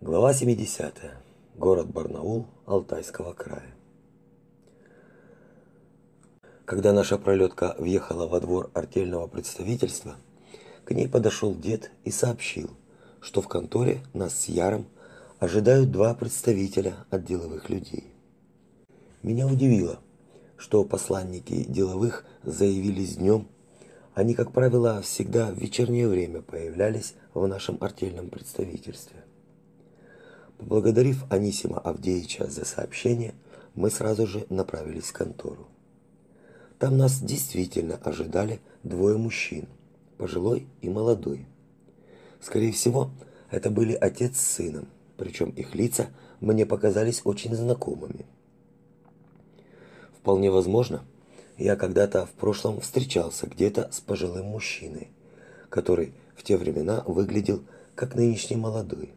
Глава 70. Город Барнаул Алтайского края. Когда наша пролетка въехала во двор артельного представительства, к ней подошел дед и сообщил, что в конторе нас с Яром ожидают два представителя от деловых людей. Меня удивило, что посланники деловых заявились днем, они, как правило, всегда в вечернее время появлялись в нашем артельном представительстве. Поблагодарив Анисима Авдеевича за сообщение, мы сразу же направились в контору. Там нас действительно ожидали двое мужчин, пожилой и молодой. Скорее всего, это были отец с сыном, причем их лица мне показались очень знакомыми. Вполне возможно, я когда-то в прошлом встречался где-то с пожилым мужчиной, который в те времена выглядел как нынешний молодой.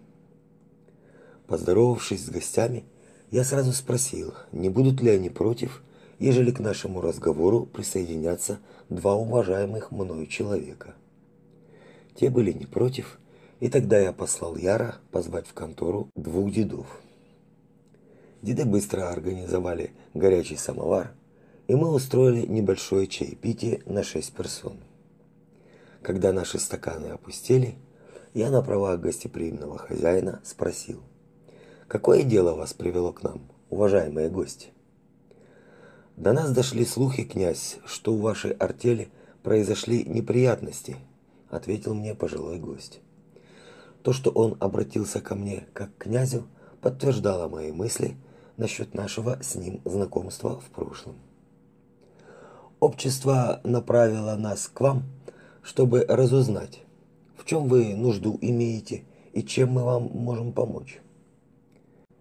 Поздоровавшись с гостями, я сразу спросил, не будут ли они против, ежели к нашему разговору присоединятся два уважаемых мною человека. Те были не против, и тогда я послал Яра позвать в контору двух дедов. Деды быстро организовали горячий самовар, и мы устроили небольшое чаепитие на шесть персон. Когда наши стаканы опустели, я на правах гостеприимного хозяина спросил: Какое дело вас привело к нам, уважаемые гости? До нас дошли слухи, князь, что у вашей артели произошли неприятности, ответил мне пожилой гость. То, что он обратился ко мне как к князю, подтверждало мои мысли насчет нашего с ним знакомства в прошлом. Общество направило нас к вам, чтобы разузнать, в чем вы нужду имеете и чем мы вам можем помочь.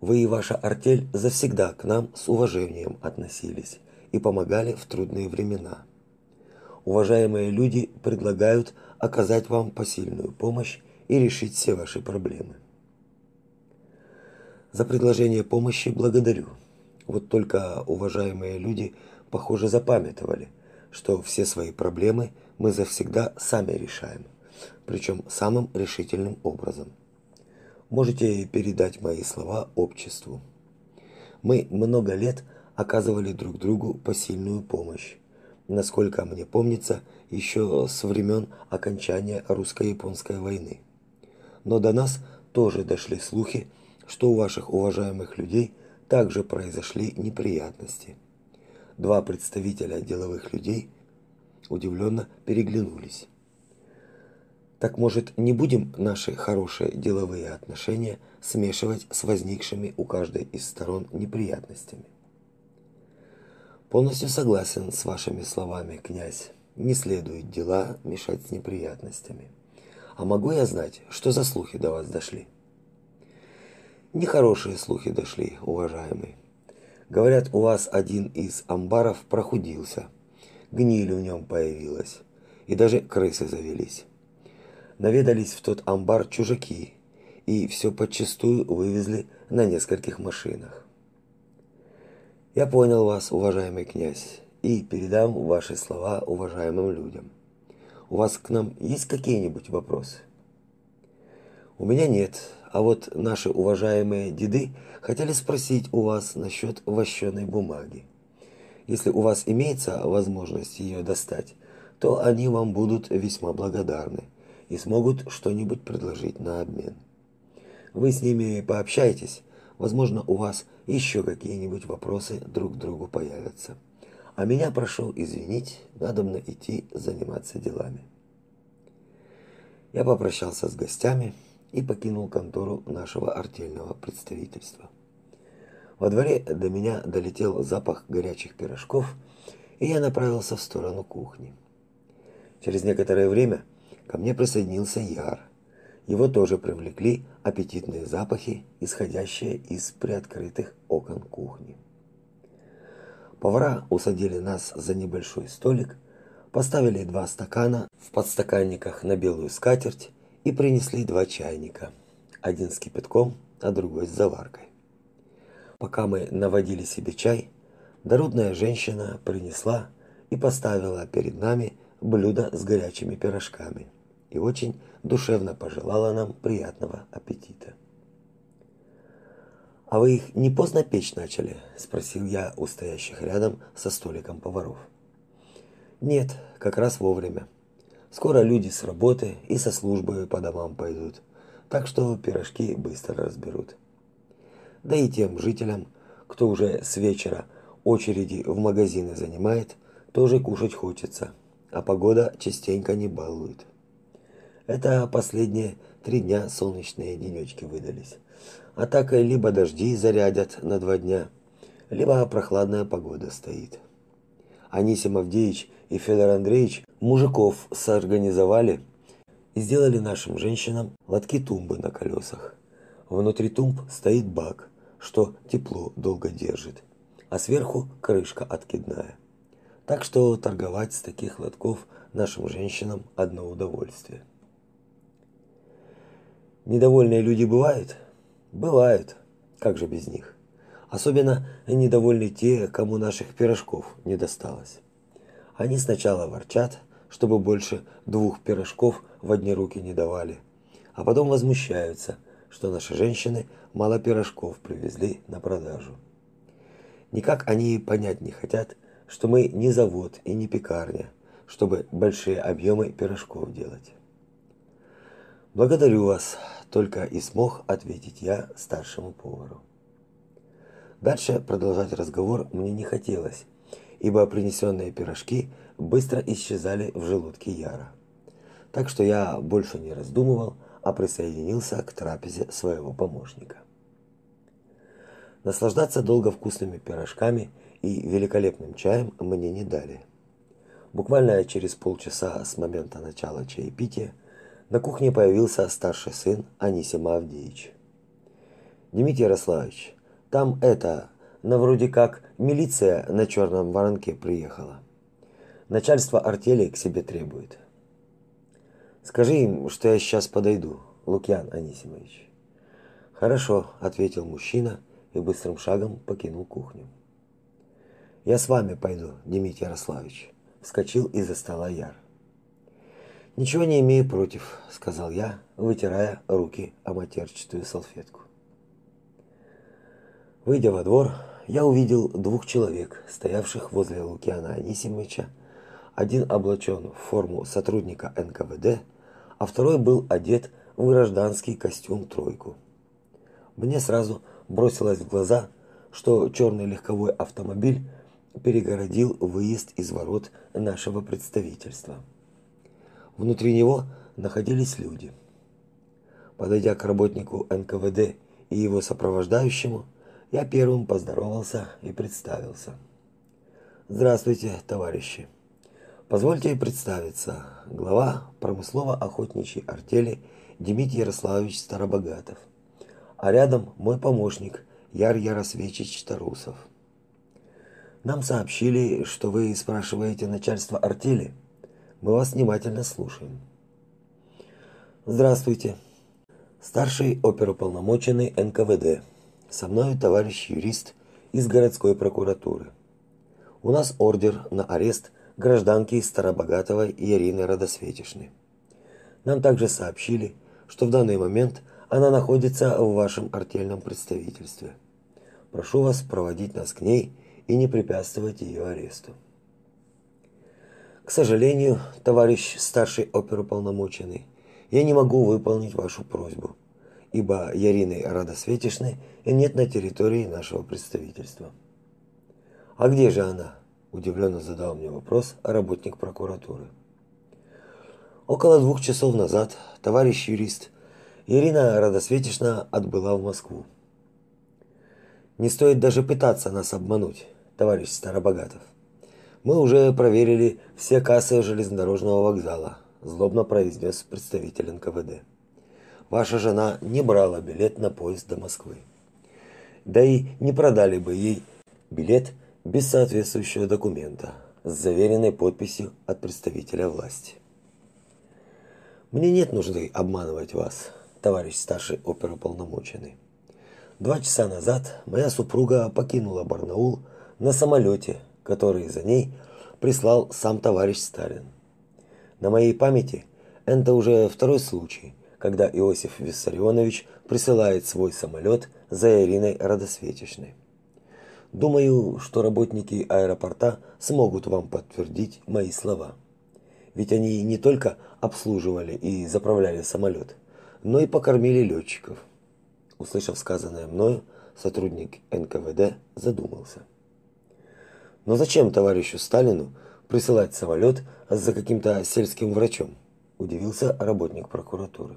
Вы и ваша артель завсегда к нам с уважением относились и помогали в трудные времена. Уважаемые люди предлагают оказать вам посильную помощь и решить все ваши проблемы. За предложение помощи благодарю. Вот только уважаемые люди, похоже, запамятовали, что все свои проблемы мы завсегда сами решаем, причем самым решительным образом можете передать мои слова обществу. Мы много лет оказывали друг другу посильную помощь. Насколько мне помнится, еще с времен окончания русско-японской войны. Но до нас тоже дошли слухи, что у ваших уважаемых людей также произошли неприятности. Два представителя деловых людей удивленно переглянулись. Так может, не будем наши хорошие деловые отношения смешивать с возникшими у каждой из сторон неприятностями? Полностью согласен с вашими словами, князь. Не следует дела мешать с неприятностями. А могу я знать, что за слухи до вас дошли? Нехорошие слухи дошли, уважаемый. Говорят, у вас один из амбаров прохудился. Гниль в нем появилась. И даже крысы завелись наведались в тот амбар чужаки и все подчистую вывезли на нескольких машинах. Я понял вас, уважаемый князь, и передам ваши слова уважаемым людям. У вас к нам есть какие-нибудь вопросы? У меня нет, а вот наши уважаемые деды хотели спросить у вас насчет вощеной бумаги. Если у вас имеется возможность ее достать, то они вам будут весьма благодарны и смогут что-нибудь предложить на обмен. Вы с ними пообщайтесь, возможно, у вас еще какие-нибудь вопросы друг к другу появятся. А меня прошу извинить, надо мне идти заниматься делами. Я попрощался с гостями и покинул контору нашего артельного представительства. Во дворе до меня долетел запах горячих пирожков, и я направился в сторону кухни. Через некоторое время ко мне присоединился Яр. Его тоже привлекли аппетитные запахи, исходящие из приоткрытых окон кухни. Повара усадили нас за небольшой столик, поставили два стакана в подстаканниках на белую скатерть и принесли два чайника. Один с кипятком, а другой с заваркой. Пока мы наводили себе чай, дородная женщина принесла и поставила перед нами блюдо с горячими пирожками – и очень душевно пожелала нам приятного аппетита. А вы их не поздно печь начали? спросил я у стоящих рядом со столиком поваров. Нет, как раз вовремя. Скоро люди с работы и со службы по домам пойдут. Так что пирожки быстро разберут. Да и тем жителям, кто уже с вечера очереди в магазины занимает, тоже кушать хочется, а погода частенько не балует. Это последние три дня солнечные денечки выдались. А так либо дожди зарядят на два дня, либо прохладная погода стоит. Анисим Авдеевич и Федор Андреевич мужиков соорганизовали и сделали нашим женщинам лотки-тумбы на колесах. Внутри тумб стоит бак, что тепло долго держит, а сверху крышка откидная. Так что торговать с таких лотков нашим женщинам одно удовольствие. Недовольные люди бывают? Бывают. Как же без них? Особенно недовольны те, кому наших пирожков не досталось. Они сначала ворчат, чтобы больше двух пирожков в одни руки не давали, а потом возмущаются, что наши женщины мало пирожков привезли на продажу. Никак они понять не хотят, что мы не завод и не пекарня, чтобы большие объемы пирожков делать. Благодарю вас, только и смог ответить я старшему повару. Дальше продолжать разговор мне не хотелось, ибо принесенные пирожки быстро исчезали в желудке Яра. Так что я больше не раздумывал, а присоединился к трапезе своего помощника. Наслаждаться долго вкусными пирожками и великолепным чаем мне не дали. Буквально через полчаса с момента начала чаепития на кухне появился старший сын Анисим Авдеевич. Дмитрий Ярославович, там это, на вроде как милиция на черном воронке приехала. Начальство артели к себе требует. Скажи им, что я сейчас подойду, Лукьян Анисимович. Хорошо, ответил мужчина и быстрым шагом покинул кухню. Я с вами пойду, Дмитрий Ярославович, вскочил из-за стола Яр. Ничего не имею против, сказал я, вытирая руки о матерчатую салфетку. Выйдя во двор, я увидел двух человек, стоявших возле Лукьяна Анисимовича. Один облачен в форму сотрудника НКВД, а второй был одет в гражданский костюм тройку. Мне сразу бросилось в глаза, что черный легковой автомобиль перегородил выезд из ворот нашего представительства. Внутри него находились люди. Подойдя к работнику НКВД и его сопровождающему, я первым поздоровался и представился. Здравствуйте, товарищи. Позвольте представиться. Глава промыслово-охотничьей артели Дмитрий Ярославович Старобогатов. А рядом мой помощник Яр Яросвечич Тарусов. Нам сообщили, что вы спрашиваете начальство артели. Мы вас внимательно слушаем. Здравствуйте. Старший оперуполномоченный НКВД со мной товарищ юрист из городской прокуратуры. У нас ордер на арест гражданки Старобогатовой Ирины Родосветишны. Нам также сообщили, что в данный момент она находится в вашем артельном представительстве. Прошу вас проводить нас к ней и не препятствовать ее аресту. К сожалению, товарищ старший оперуполномоченный, я не могу выполнить вашу просьбу ибо Ярины Радосветишны нет на территории нашего представительства. А где же она? удивленно задал мне вопрос работник прокуратуры. Около двух часов назад товарищ юрист Ирина Радосветишна отбыла в Москву. Не стоит даже пытаться нас обмануть, товарищ Старобогатов. Мы уже проверили все кассы железнодорожного вокзала, злобно произнес представитель НКВД ваша жена не брала билет на поезд до Москвы. Да и не продали бы ей билет без соответствующего документа с заверенной подписью от представителя власти. Мне нет нужды обманывать вас, товарищ старший оперуполномоченный. Два часа назад моя супруга покинула Барнаул на самолете, который за ней прислал сам товарищ Сталин. На моей памяти это уже второй случай, когда Иосиф Виссарионович присылает свой самолет за Ириной Радосветичной. Думаю, что работники аэропорта смогут вам подтвердить мои слова. Ведь они не только обслуживали и заправляли самолет, но и покормили летчиков. Услышав сказанное мною, сотрудник НКВД задумался. Но зачем товарищу Сталину присылать самолет за каким-то сельским врачом? Удивился работник прокуратуры.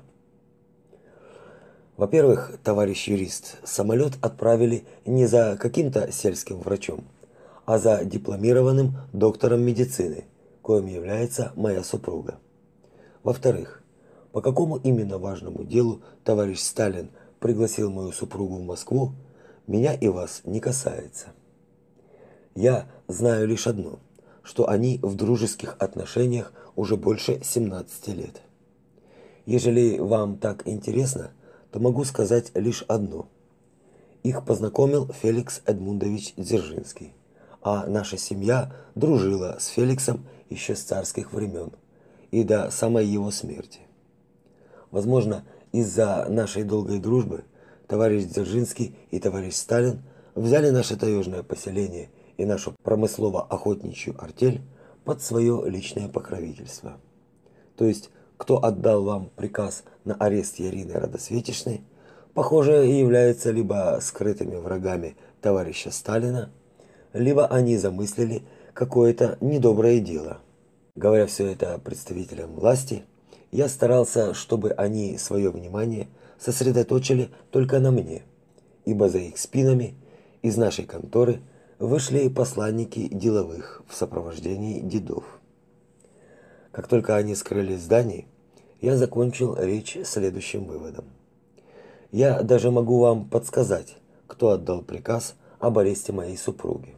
Во-первых, товарищ юрист, самолет отправили не за каким-то сельским врачом, а за дипломированным доктором медицины, коим является моя супруга. Во-вторых, по какому именно важному делу товарищ Сталин пригласил мою супругу в Москву, меня и вас не касается. Я знаю лишь одно, что они в дружеских отношениях уже больше 17 лет. Ежели вам так интересно, то могу сказать лишь одно. Их познакомил Феликс Эдмундович Дзержинский, а наша семья дружила с Феликсом еще с царских времен и до самой его смерти. Возможно, из-за нашей долгой дружбы товарищ Дзержинский и товарищ Сталин взяли наше таежное поселение и нашу промыслово-охотничью артель под свое личное покровительство. То есть кто отдал вам приказ на арест Ярины Радосветичной, похоже, являются либо скрытыми врагами товарища Сталина, либо они замыслили какое-то недоброе дело. Говоря все это представителям власти, я старался, чтобы они свое внимание сосредоточили только на мне, ибо за их спинами из нашей конторы вышли посланники деловых в сопровождении дедов. Как только они скрылись в здании, я закончил речь следующим выводом. Я даже могу вам подсказать, кто отдал приказ об аресте моей супруги.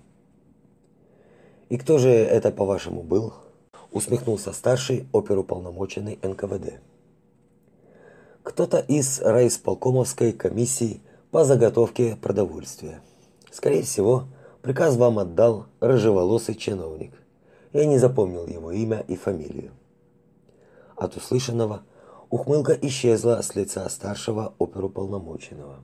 И кто же это, по-вашему, был? усмехнулся старший оперуполномоченный НКВД. Кто-то из райисполкомовской комиссии по заготовке продовольствия. Скорее всего, приказ вам отдал рыжеволосый чиновник. Я не запомнил его имя и фамилию. От услышанного ухмылка исчезла с лица старшего оперуполномоченного.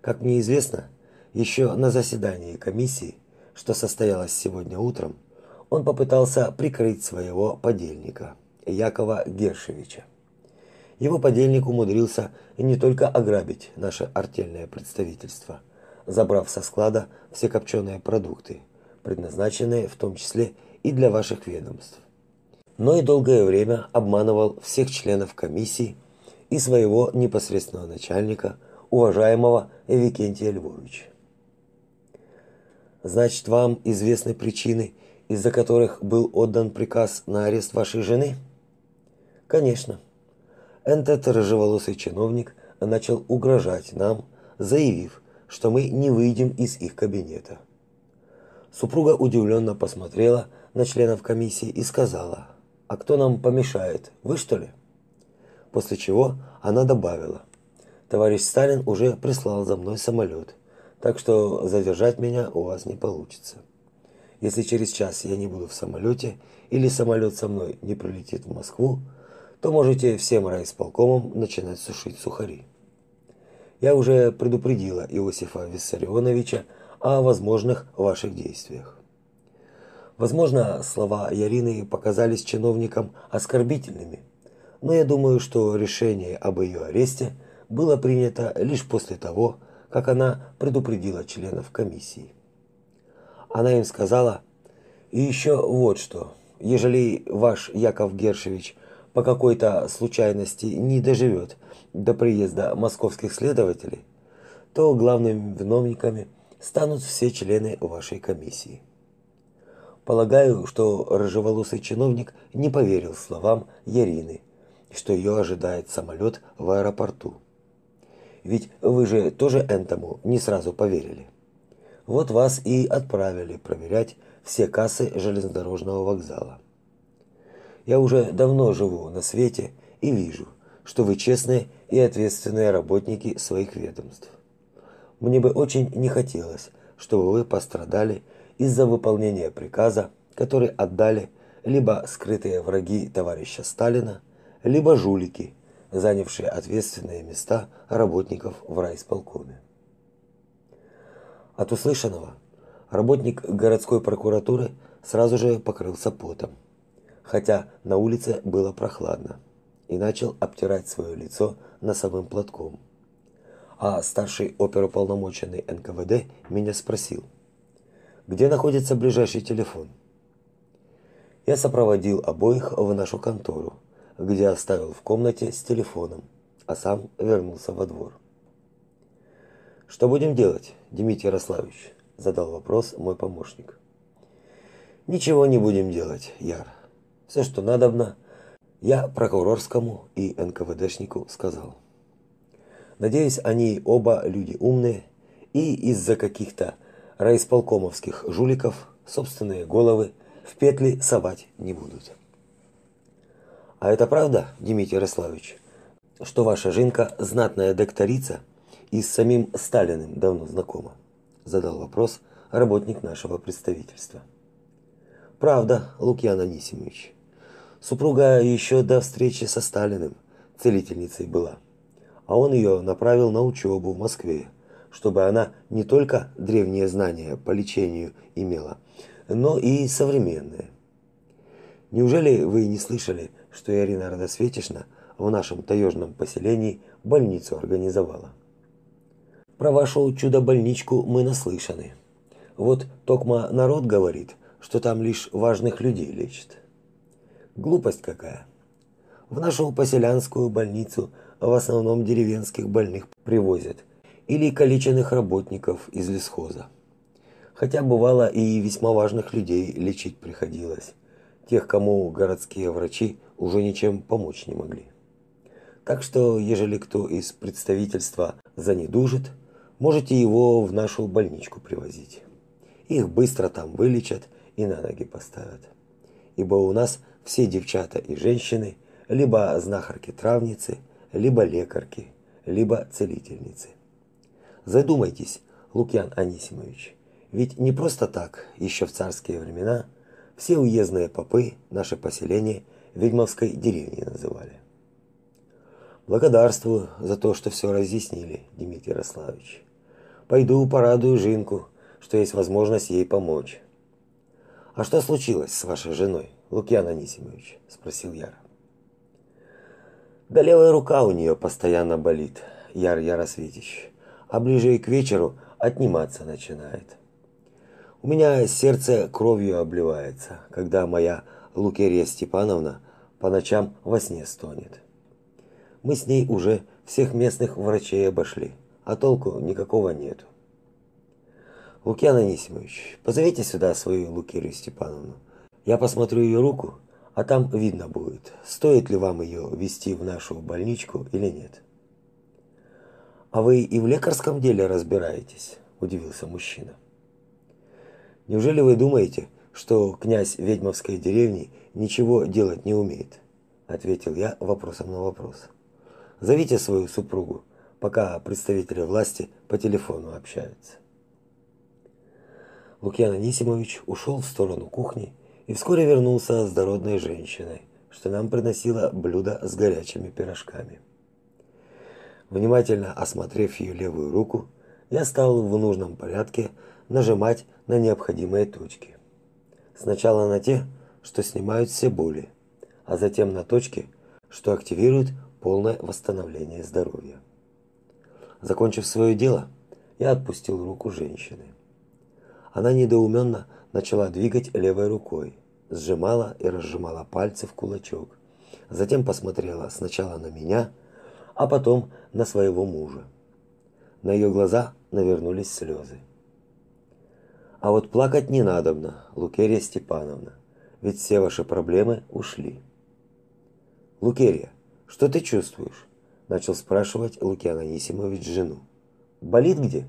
Как мне известно, еще на заседании комиссии, что состоялось сегодня утром, он попытался прикрыть своего подельника, Якова Гершевича. Его подельник умудрился не только ограбить наше артельное представительство, забрав со склада все копченые продукты, предназначенные в том числе и для ваших ведомств но и долгое время обманывал всех членов комиссии и своего непосредственного начальника, уважаемого Викентия Львовича. Значит, вам известны причины, из-за которых был отдан приказ на арест вашей жены? Конечно. Этот рыжеволосый чиновник начал угрожать нам, заявив, что мы не выйдем из их кабинета. Супруга удивленно посмотрела на членов комиссии и сказала: а кто нам помешает? Вы что ли? После чего она добавила: Товарищ Сталин уже прислал за мной самолет, так что задержать меня у вас не получится. Если через час я не буду в самолете или самолет со мной не прилетит в Москву, то можете всем райисполкомам начинать сушить сухари. Я уже предупредила Иосифа Виссарионовича о возможных ваших действиях. Возможно, слова Ярины показались чиновникам оскорбительными, но я думаю, что решение об ее аресте было принято лишь после того, как она предупредила членов комиссии. Она им сказала: "И еще вот что. Ежели ваш Яков Гершевич по какой-то случайности не доживет до приезда московских следователей, то главными виновниками станут все члены вашей комиссии". Полагаю, что рыжеволосый чиновник не поверил словам Ярины, что ее ожидает самолет в аэропорту. Ведь вы же тоже этому не сразу поверили. Вот вас и отправили проверять все кассы железнодорожного вокзала. Я уже давно живу на свете и вижу, что вы честные и ответственные работники своих ведомств. Мне бы очень не хотелось, чтобы вы пострадали из-за выполнения приказа, который отдали либо скрытые враги товарища Сталина, либо жулики, занявшие ответственные места работников в райисполкоме. От услышанного работник городской прокуратуры сразу же покрылся потом, хотя на улице было прохладно, и начал обтирать свое лицо носовым платком. А старший оперуполномоченный НКВД меня спросил: "Где находится ближайший телефон?" Я сопроводил обоих в нашу контору, где оставил в комнате с телефоном, а сам вернулся во двор. Что будем делать, Дмитрий Ярославович? задал вопрос мой помощник. Ничего не будем делать, Яр. Все, что надобно, я прокурорскому и НКВДшнику сказал. Надеюсь, они оба люди умные и из-за каких-то райисполкомовских жуликов собственные головы в петли совать не будут. А это правда, Дмитрий Ярославович, что ваша жинка знатная докторица и с самим Сталиным давно знакома? Задал вопрос работник нашего представительства. Правда, Лукьян Анисимович. Супруга еще до встречи со Сталиным целительницей была. А он ее направил на учебу в Москве, чтобы она не только древние знания по лечению имела, но и современные. Неужели вы не слышали, что Ирина Радосветишна в нашем таежном поселении больницу организовала? Про вашу чудо-больничку мы наслышаны. Вот токма народ говорит, что там лишь важных людей лечат. Глупость какая. В нашу поселянскую больницу в основном деревенских больных привозят или калеченных работников из лесхоза. Хотя бывало и весьма важных людей лечить приходилось, тех, кому городские врачи уже ничем помочь не могли. Так что, ежели кто из представительства занедужит, можете его в нашу больничку привозить. Их быстро там вылечат и на ноги поставят. Ибо у нас все девчата и женщины либо знахарки-травницы, либо лекарки, либо целительницы. Задумайтесь, Лукьян Анисимович, ведь не просто так, еще в царские времена, все уездные попы наше поселение ведьмовской деревней называли. Благодарствую за то, что все разъяснили, Дмитрий Ярославович. Пойду порадую Жинку, что есть возможность ей помочь. А что случилось с вашей женой, Лукьян Анисимович? спросил Яр. Да левая рука у нее постоянно болит, Яр Яросветич, а ближе к вечеру отниматься начинает. У меня сердце кровью обливается, когда моя Лукерья Степановна по ночам во сне стонет. Мы с ней уже всех местных врачей обошли, а толку никакого нету. Лукьян Анисимович, позовите сюда свою Лукерью Степановну. Я посмотрю ее руку, а там видно будет, стоит ли вам ее вести в нашу больничку или нет. А вы и в лекарском деле разбираетесь, удивился мужчина. Неужели вы думаете, что князь ведьмовской деревни ничего делать не умеет? ответил я вопросом на вопрос. Зовите свою супругу, пока представители власти по телефону общаются. Лукьян Анисимович ушел в сторону кухни и вскоре вернулся с дородной женщиной, что нам приносила блюдо с горячими пирожками. Внимательно осмотрев ее левую руку, я стал в нужном порядке нажимать на необходимые точки. Сначала на те, что снимают все боли, а затем на точки, что активируют полное восстановление здоровья. Закончив свое дело, я отпустил руку женщины. Она недоуменно начала двигать левой рукой, сжимала и разжимала пальцы в кулачок. Затем посмотрела сначала на меня, а потом на своего мужа. На ее глаза навернулись слезы. А вот плакать не надобно, Лукерия Степановна, ведь все ваши проблемы ушли. Лукерия, что ты чувствуешь? начал спрашивать Лукьян Анисимович жену. Болит где?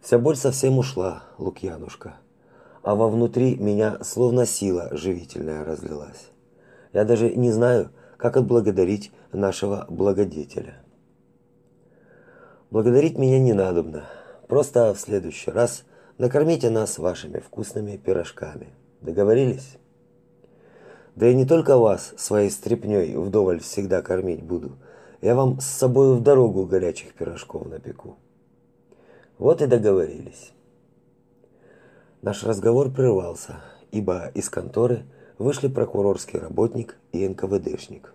Вся боль совсем ушла, Лукьянушка, а во внутри меня словно сила живительная разлилась. Я даже не знаю, как отблагодарить нашего благодетеля. Благодарить меня не надобно. Просто в следующий раз накормите нас вашими вкусными пирожками. Договорились? Да и не только вас своей стряпнёй вдоволь всегда кормить буду. Я вам с собой в дорогу горячих пирожков напеку. Вот и договорились. Наш разговор прервался, ибо из конторы вышли прокурорский работник и НКВДшник.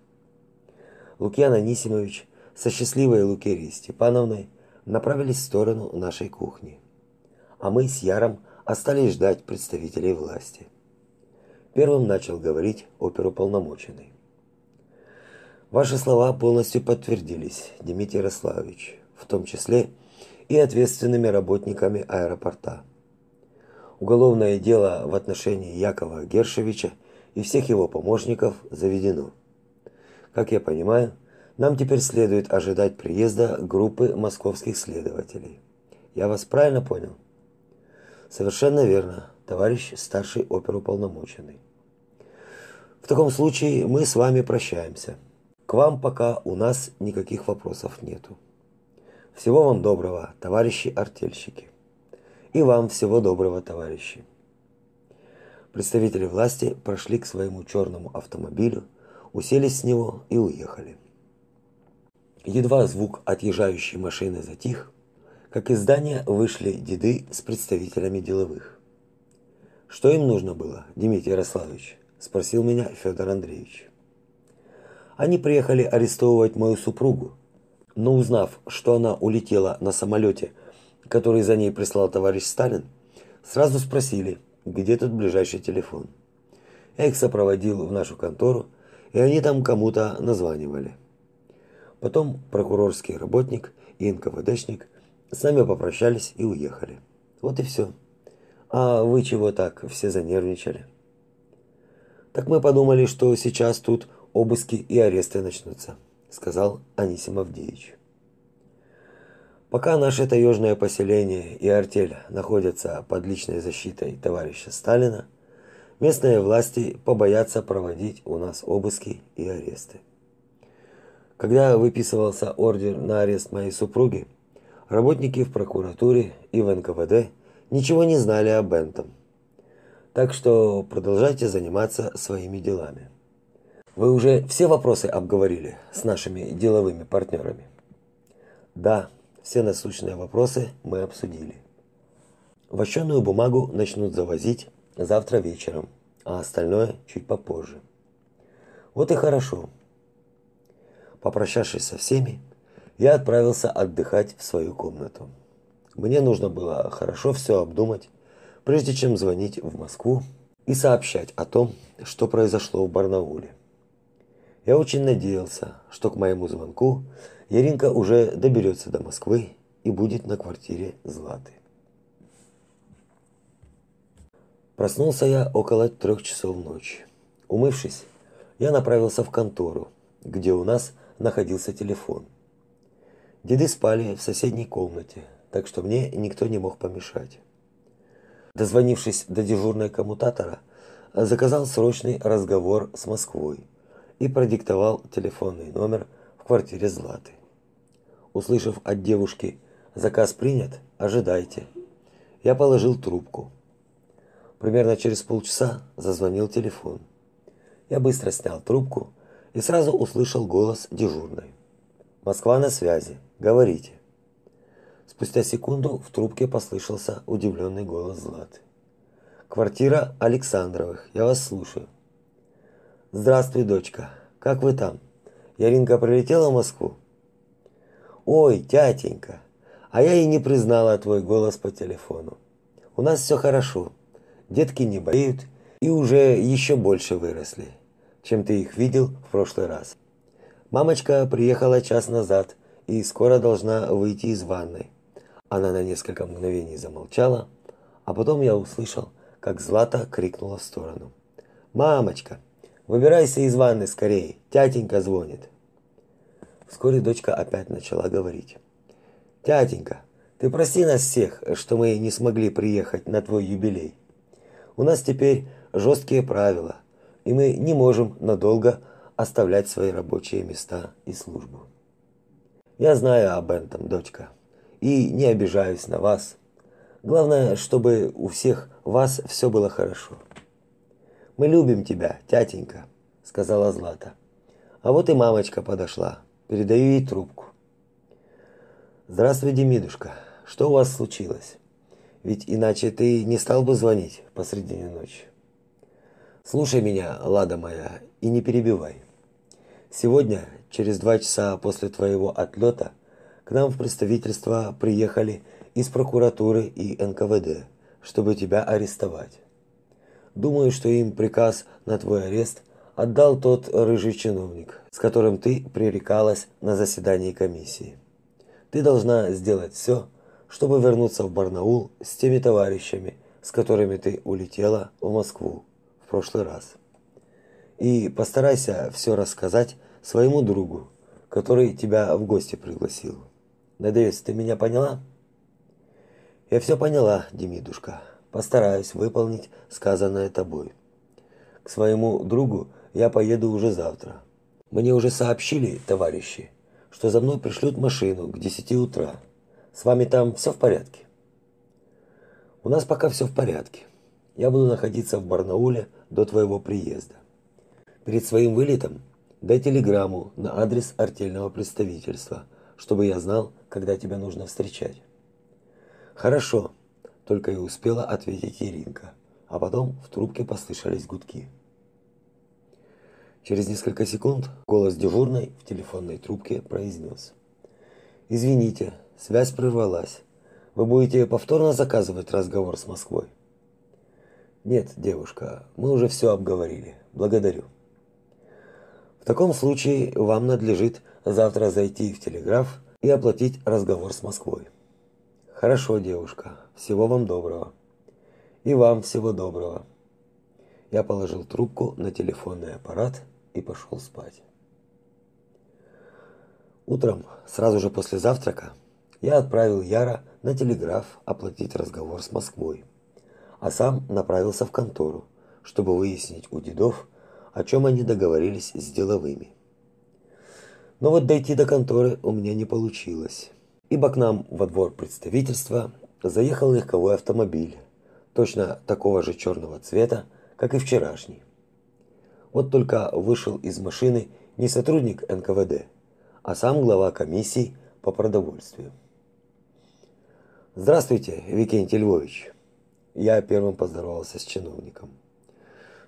Лукьян Анисимович со счастливой Лукерией Степановной направились в сторону нашей кухни. А мы с Яром остались ждать представителей власти. Первым начал говорить оперуполномоченный. Ваши слова полностью подтвердились, Дмитрий Ярославович, в том числе и ответственными работниками аэропорта. Уголовное дело в отношении Якова Гершевича и всех его помощников заведено. Как я понимаю, нам теперь следует ожидать приезда группы московских следователей. Я вас правильно понял? Совершенно верно, товарищ старший оперуполномоченный. В таком случае мы с вами прощаемся. К вам пока у нас никаких вопросов нету. Всего вам доброго, товарищи артельщики. И вам всего доброго, товарищи. Представители власти прошли к своему черному автомобилю, уселись с него и уехали. Едва звук отъезжающей машины затих, как из здания вышли деды с представителями деловых. Что им нужно было, Дмитрий Ярославович? спросил меня Федор Андреевич. Они приехали арестовывать мою супругу, но узнав, что она улетела на самолете, который за ней прислал товарищ Сталин, сразу спросили, где тут ближайший телефон. Я их сопроводил в нашу контору, и они там кому-то названивали. Потом прокурорский работник и НКВДшник с нами попрощались и уехали. Вот и все. А вы чего так все занервничали? Так мы подумали, что сейчас тут обыски и аресты начнутся, сказал Анисим Авдеевич. Пока наше таежное поселение и артель находятся под личной защитой товарища Сталина, местные власти побоятся проводить у нас обыски и аресты. Когда выписывался ордер на арест моей супруги, работники в прокуратуре и в НКВД ничего не знали об этом. Так что продолжайте заниматься своими делами. Вы уже все вопросы обговорили с нашими деловыми партнерами? Да, все насущные вопросы мы обсудили. Вощеную бумагу начнут завозить завтра вечером, а остальное чуть попозже. Вот и хорошо. Попрощавшись со всеми, я отправился отдыхать в свою комнату. Мне нужно было хорошо все обдумать, прежде чем звонить в Москву и сообщать о том, что произошло в Барнауле. Я очень надеялся, что к моему звонку Яринка уже доберется до Москвы и будет на квартире Златы. Проснулся я около трех часов ночи. Умывшись, я направился в контору, где у нас находился телефон. Деды спали в соседней комнате, так что мне никто не мог помешать. Дозвонившись до дежурной коммутатора, заказал срочный разговор с Москвой и продиктовал телефонный номер в квартире Златы. Услышав от девушки «Заказ принят, ожидайте», я положил трубку. Примерно через полчаса зазвонил телефон. Я быстро снял трубку и сразу услышал голос дежурной. «Москва на связи. Говорите». Спустя секунду в трубке послышался удивленный голос Златы. «Квартира Александровых. Я вас слушаю». «Здравствуй, дочка. Как вы там? Яринка прилетела в Москву?» «Ой, тятенька, а я и не признала твой голос по телефону. У нас все хорошо. Детки не болеют и уже еще больше выросли чем ты их видел в прошлый раз. Мамочка приехала час назад и скоро должна выйти из ванной. Она на несколько мгновений замолчала, а потом я услышал, как Злата крикнула в сторону. «Мамочка, выбирайся из ванны скорее, тятенька звонит». Вскоре дочка опять начала говорить. «Тятенька, ты прости нас всех, что мы не смогли приехать на твой юбилей. У нас теперь жесткие правила, и мы не можем надолго оставлять свои рабочие места и службу. Я знаю об этом, дочка, и не обижаюсь на вас. Главное, чтобы у всех вас все было хорошо. Мы любим тебя, тятенька, сказала Злата. А вот и мамочка подошла. Передаю ей трубку. Здравствуй, Демидушка. Что у вас случилось? Ведь иначе ты не стал бы звонить посредине ночи. Слушай меня, лада моя, и не перебивай. Сегодня, через два часа после твоего отлета, к нам в представительство приехали из прокуратуры и НКВД, чтобы тебя арестовать. Думаю, что им приказ на твой арест отдал тот рыжий чиновник, с которым ты пререкалась на заседании комиссии. Ты должна сделать все, чтобы вернуться в Барнаул с теми товарищами, с которыми ты улетела в Москву в прошлый раз. И постарайся все рассказать своему другу, который тебя в гости пригласил. Надеюсь, ты меня поняла? Я все поняла, Демидушка. Постараюсь выполнить сказанное тобой. К своему другу я поеду уже завтра. Мне уже сообщили, товарищи, что за мной пришлют машину к 10 утра. С вами там все в порядке? У нас пока все в порядке. Я буду находиться в Барнауле до твоего приезда. Перед своим вылетом дай телеграмму на адрес артельного представительства, чтобы я знал, когда тебя нужно встречать. Хорошо, только и успела ответить Иринка, а потом в трубке послышались гудки. Через несколько секунд голос дежурной в телефонной трубке произнес. «Извините, связь прервалась. Вы будете повторно заказывать разговор с Москвой?» «Нет, девушка, мы уже все обговорили. Благодарю». «В таком случае вам надлежит завтра зайти в телеграф и оплатить разговор с Москвой». «Хорошо, девушка. Всего вам доброго». «И вам всего доброго». Я положил трубку на телефонный аппарат и пошел спать. Утром, сразу же после завтрака, я отправил Яра на телеграф оплатить разговор с Москвой, а сам направился в контору, чтобы выяснить у дедов, о чем они договорились с деловыми. Но вот дойти до конторы у меня не получилось, ибо к нам во двор представительства заехал легковой автомобиль, точно такого же черного цвета, как и вчерашний. Вот только вышел из машины не сотрудник НКВД, а сам глава комиссии по продовольствию. Здравствуйте, Викентий Львович. Я первым поздоровался с чиновником.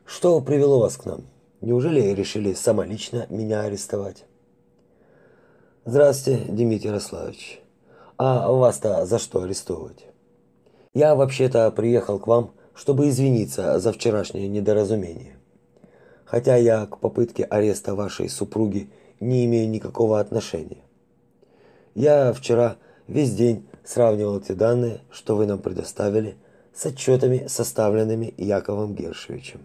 Что привело вас к нам? Неужели решили самолично меня арестовать? Здравствуйте, Дмитрий Ярославович. А вас-то за что арестовывать? Я вообще-то приехал к вам, чтобы извиниться за вчерашнее недоразумение хотя я к попытке ареста вашей супруги не имею никакого отношения. Я вчера весь день сравнивал те данные, что вы нам предоставили, с отчетами, составленными Яковом Гершевичем.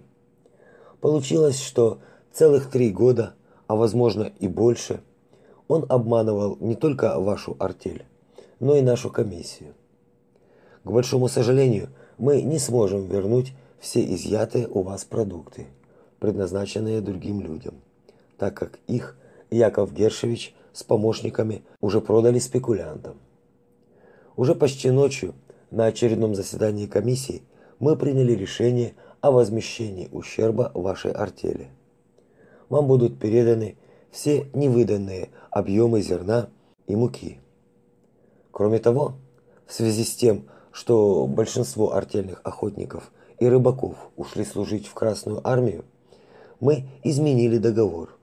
Получилось, что целых три года, а возможно и больше, он обманывал не только вашу артель, но и нашу комиссию. К большому сожалению, мы не сможем вернуть все изъятые у вас продукты предназначенные другим людям, так как их Яков Гершевич с помощниками уже продали спекулянтам. Уже почти ночью на очередном заседании комиссии мы приняли решение о возмещении ущерба вашей артели. Вам будут переданы все невыданные объемы зерна и муки. Кроме того, в связи с тем, что большинство артельных охотников и рыбаков ушли служить в Красную армию, мы изменили договор.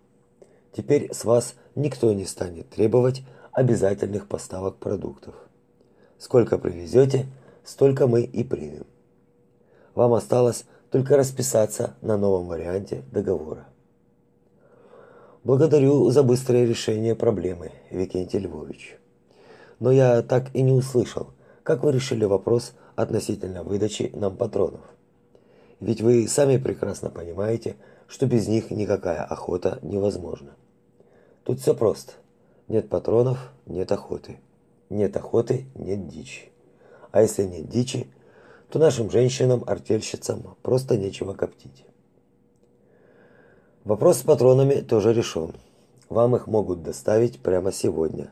Теперь с вас никто не станет требовать обязательных поставок продуктов. Сколько привезете, столько мы и примем. Вам осталось только расписаться на новом варианте договора. Благодарю за быстрое решение проблемы, Викентий Львович. Но я так и не услышал, как вы решили вопрос относительно выдачи нам патронов. Ведь вы сами прекрасно понимаете, что без них никакая охота невозможна. Тут все просто. Нет патронов нет охоты. Нет охоты нет дичи. А если нет дичи, то нашим женщинам-артельщицам просто нечего коптить. Вопрос с патронами тоже решен. Вам их могут доставить прямо сегодня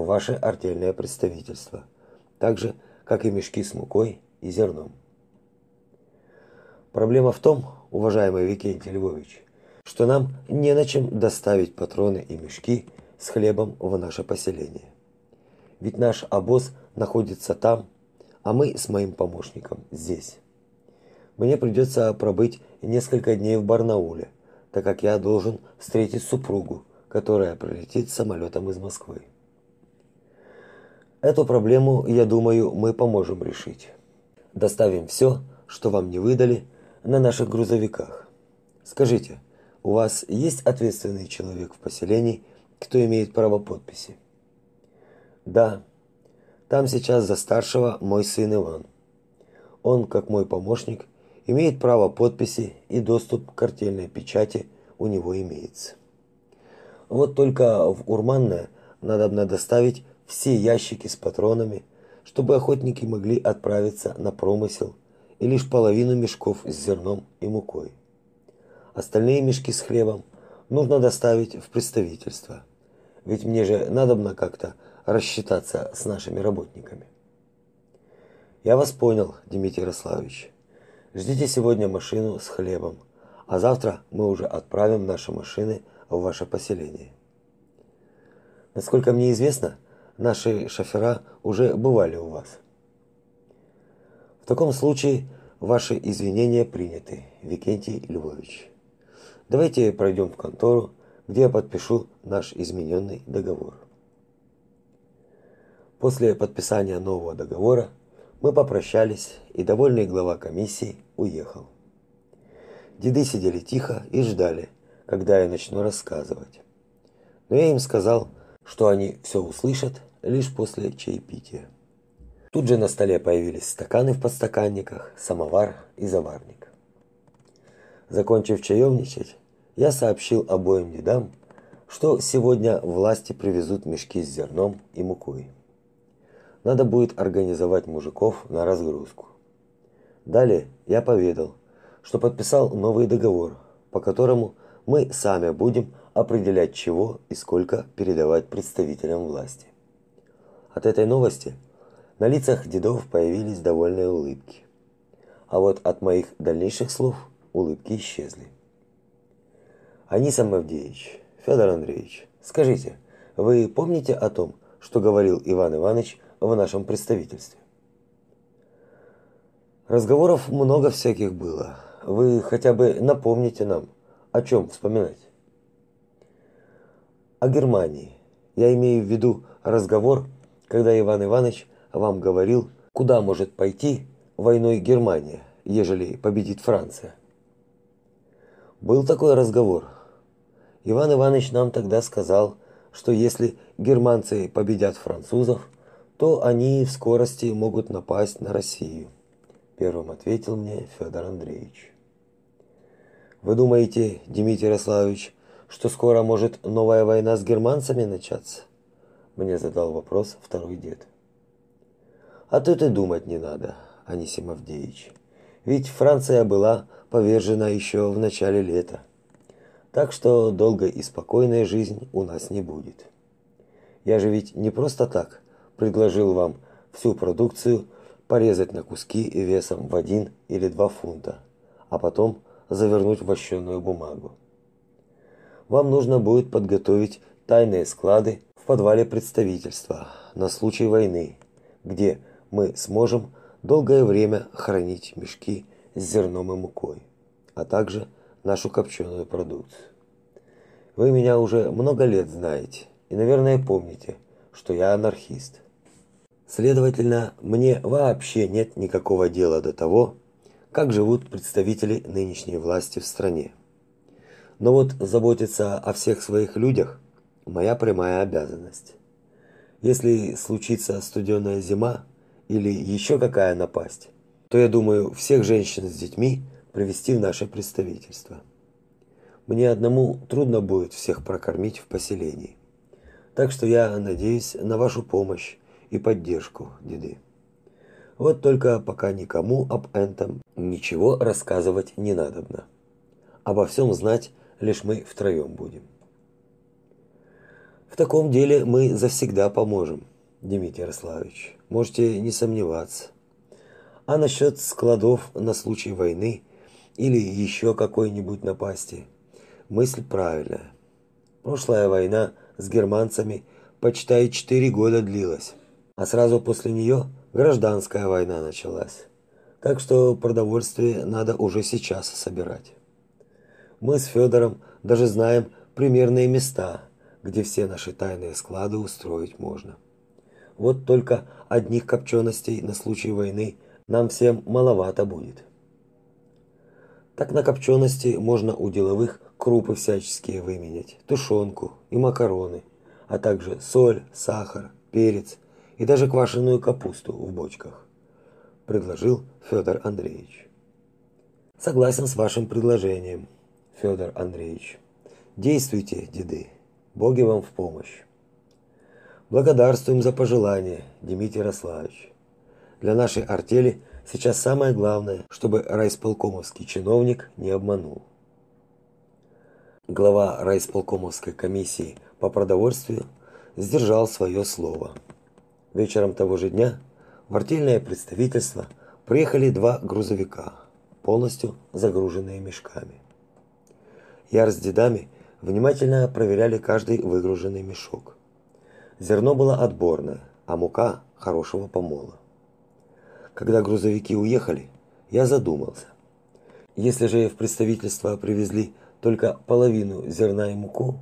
в ваше артельное представительство, так же, как и мешки с мукой и зерном. Проблема в том, уважаемый Викентий Львович, что нам не на чем доставить патроны и мешки с хлебом в наше поселение. Ведь наш обоз находится там, а мы с моим помощником здесь. Мне придется пробыть несколько дней в Барнауле, так как я должен встретить супругу, которая прилетит самолетом из Москвы. Эту проблему, я думаю, мы поможем решить. Доставим все, что вам не выдали, на наших грузовиках. Скажите, у вас есть ответственный человек в поселении, кто имеет право подписи? Да. Там сейчас за старшего мой сын Иван. Он, как мой помощник, имеет право подписи и доступ к картельной печати у него имеется. Вот только в Урманное надо доставить все ящики с патронами, чтобы охотники могли отправиться на промысел и лишь половину мешков с зерном и мукой. Остальные мешки с хлебом нужно доставить в представительство. Ведь мне же надобно как-то рассчитаться с нашими работниками. Я вас понял, Дмитрий Ярославович. Ждите сегодня машину с хлебом, а завтра мы уже отправим наши машины в ваше поселение. Насколько мне известно, наши шофера уже бывали у вас. В таком случае ваши извинения приняты, Викентий Львович. Давайте пройдем в контору, где я подпишу наш измененный договор. После подписания нового договора мы попрощались, и довольный глава комиссии уехал. Деды сидели тихо и ждали, когда я начну рассказывать. Но я им сказал, что они все услышат лишь после чаепития. Тут же на столе появились стаканы в подстаканниках, самовар и заварник. Закончив чаевничать, я сообщил обоим дедам, что сегодня власти привезут мешки с зерном и мукой. Надо будет организовать мужиков на разгрузку. Далее я поведал, что подписал новый договор, по которому мы сами будем определять, чего и сколько передавать представителям власти. От этой новости на лицах дедов появились довольные улыбки. А вот от моих дальнейших слов улыбки исчезли. Анисим Авдеевич, Федор Андреевич, скажите, вы помните о том, что говорил Иван Иванович в нашем представительстве? Разговоров много всяких было. Вы хотя бы напомните нам, о чем вспоминать. О Германии. Я имею в виду разговор, когда Иван Иванович вам говорил, куда может пойти войной Германия, ежели победит Франция. Был такой разговор. Иван Иванович нам тогда сказал, что если германцы победят французов, то они в скорости могут напасть на Россию. Первым ответил мне Федор Андреевич. Вы думаете, Дмитрий Ярославович, что скоро может новая война с германцами начаться? Мне задал вопрос второй дед. А тут и думать не надо, Анисим Авдеевич. Ведь Франция была повержена еще в начале лета. Так что долгой и спокойной жизнь у нас не будет. Я же ведь не просто так предложил вам всю продукцию порезать на куски весом в один или два фунта, а потом завернуть в вощеную бумагу. Вам нужно будет подготовить тайные склады в подвале представительства на случай войны, где мы сможем долгое время хранить мешки с зерном и мукой, а также нашу копченую продукцию. Вы меня уже много лет знаете и, наверное, помните, что я анархист. Следовательно, мне вообще нет никакого дела до того, как живут представители нынешней власти в стране. Но вот заботиться о всех своих людях моя прямая обязанность. Если случится студеная зима или еще какая напасть, то я думаю, всех женщин с детьми привести в наше представительство. Мне одному трудно будет всех прокормить в поселении. Так что я надеюсь на вашу помощь и поддержку, деды. Вот только пока никому об этом ничего рассказывать не надобно. Обо всем знать лишь мы втроем будем. В таком деле мы завсегда поможем, Дмитрий Ярославович. Можете не сомневаться. А насчет складов на случай войны или еще какой-нибудь напасти, мысль правильная. Прошлая война с германцами почти четыре года длилась. А сразу после нее гражданская война началась. Так что продовольствие надо уже сейчас собирать. Мы с Федором даже знаем примерные места, где все наши тайные склады устроить можно. Вот только одних копченостей на случай войны нам всем маловато будет. Так на копчености можно у деловых крупы всяческие выменять, тушенку и макароны, а также соль, сахар, перец и даже квашеную капусту в бочках, предложил Федор Андреевич. Согласен с вашим предложением, Федор Андреевич. Действуйте, деды. Боги вам в помощь. Благодарствуем за пожелание, Дмитрий Ярославович. Для нашей артели сейчас самое главное, чтобы райисполкомовский чиновник не обманул. Глава райисполкомовской комиссии по продовольствию сдержал свое слово. Вечером того же дня в артельное представительство приехали два грузовика, полностью загруженные мешками. Яр с дедами внимательно проверяли каждый выгруженный мешок. Зерно было отборное, а мука хорошего помола. Когда грузовики уехали, я задумался. Если же в представительство привезли только половину зерна и муку,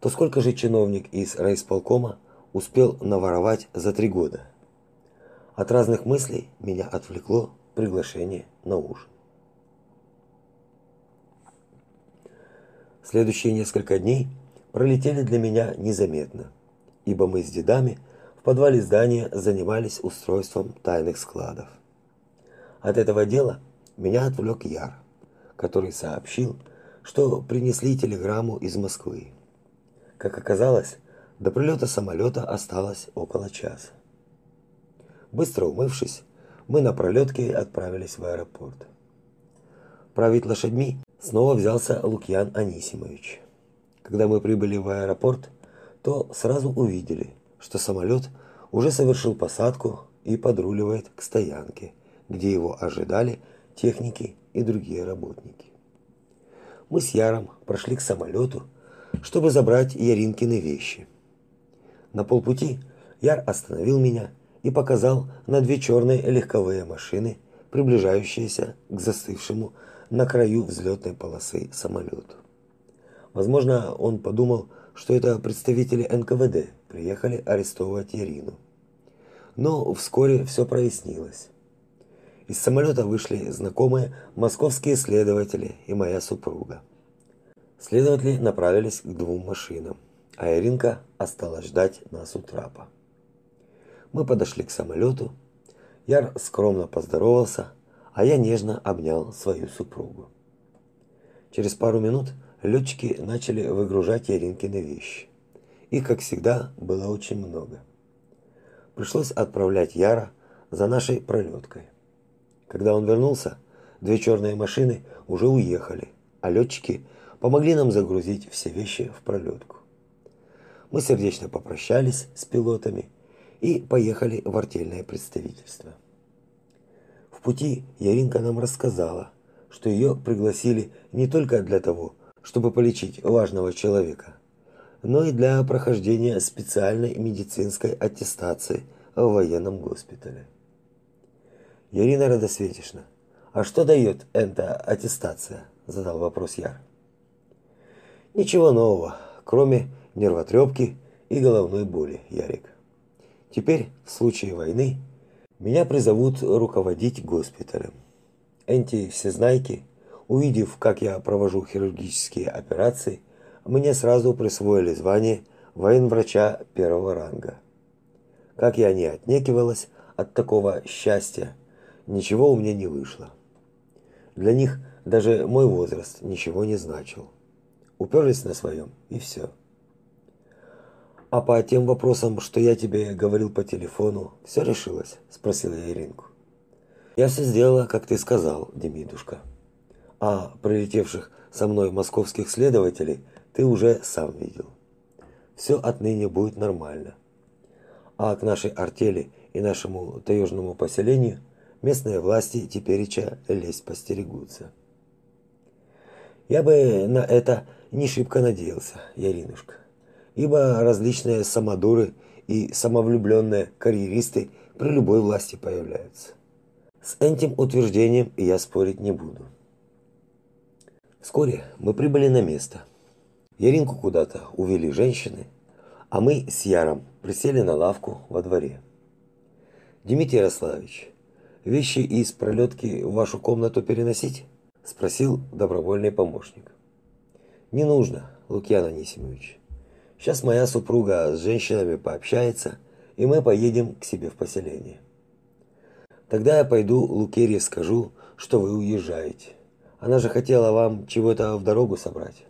то сколько же чиновник из райисполкома успел наворовать за три года? От разных мыслей меня отвлекло приглашение на ужин. Следующие несколько дней пролетели для меня незаметно, ибо мы с дедами в подвале здания занимались устройством тайных складов. От этого дела меня отвлек Яр, который сообщил, что принесли телеграмму из Москвы. Как оказалось, до прилета самолета осталось около часа. Быстро умывшись, мы на пролетке отправились в аэропорт. Править лошадьми снова взялся Лукьян Анисимович. Когда мы прибыли в аэропорт, то сразу увидели, что самолет уже совершил посадку и подруливает к стоянке, где его ожидали техники и другие работники. Мы с Яром прошли к самолету, чтобы забрать Яринкины вещи. На полпути Яр остановил меня и показал на две черные легковые машины, приближающиеся к застывшему на краю взлетной полосы самолету. Возможно, он подумал, что это представители НКВД приехали арестовывать Ирину. Но вскоре все прояснилось. Из самолета вышли знакомые московские следователи и моя супруга. Следователи направились к двум машинам, а Иринка осталась ждать нас у трапа. Мы подошли к самолету. Яр скромно поздоровался, а я нежно обнял свою супругу. Через пару минут летчики начали выгружать Яринкины вещи. Их, как всегда, было очень много. Пришлось отправлять Яра за нашей пролеткой. Когда он вернулся, две черные машины уже уехали, а летчики помогли нам загрузить все вещи в пролетку. Мы сердечно попрощались с пилотами и поехали в артельное представительство пути Яринка нам рассказала, что ее пригласили не только для того, чтобы полечить важного человека, но и для прохождения специальной медицинской аттестации в военном госпитале. Ярина Радосветишна, а что дает эта аттестация? задал вопрос Яр. Ничего нового, кроме нервотрепки и головной боли, Ярик. Теперь в случае войны меня призовут руководить госпиталем. Эти всезнайки, увидев, как я провожу хирургические операции, мне сразу присвоили звание военврача первого ранга. Как я не отнекивалась от такого счастья, ничего у меня не вышло. Для них даже мой возраст ничего не значил. Уперлись на своем и все. А по тем вопросам, что я тебе говорил по телефону, все решилось, спросила я Иринку. Я все сделала, как ты сказал, Демидушка. А прилетевших со мной московских следователей ты уже сам видел. Все отныне будет нормально. А к нашей артели и нашему таежному поселению местные власти тепереча лезть постерегутся. Я бы на это не шибко надеялся, Яринушка ибо различные самодуры и самовлюбленные карьеристы при любой власти появляются. С этим утверждением я спорить не буду. Вскоре мы прибыли на место. Яринку куда-то увели женщины, а мы с Яром присели на лавку во дворе. Дмитрий Ярославович, вещи из пролетки в вашу комнату переносить? спросил добровольный помощник. Не нужно, Лукьян Анисимович. Сейчас моя супруга с женщинами пообщается, и мы поедем к себе в поселение. Тогда я пойду Лукерье скажу, что вы уезжаете. Она же хотела вам чего-то в дорогу собрать.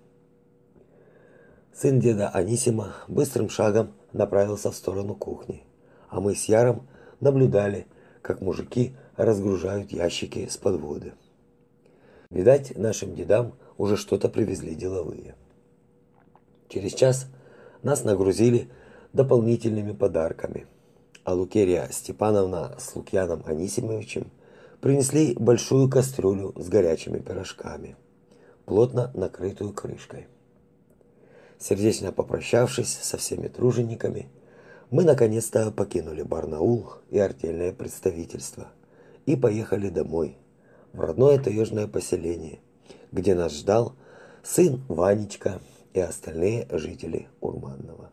Сын деда Анисима быстрым шагом направился в сторону кухни, а мы с Яром наблюдали, как мужики разгружают ящики с подводы. Видать, нашим дедам уже что-то привезли деловые. Через час нас нагрузили дополнительными подарками. А Лукерия Степановна с Лукьяном Анисимовичем принесли большую кастрюлю с горячими пирожками, плотно накрытую крышкой. Сердечно попрощавшись со всеми тружениками, мы наконец-то покинули Барнаул и артельное представительство и поехали домой, в родное таежное поселение, где нас ждал сын Ванечка и остальные жители Урманного.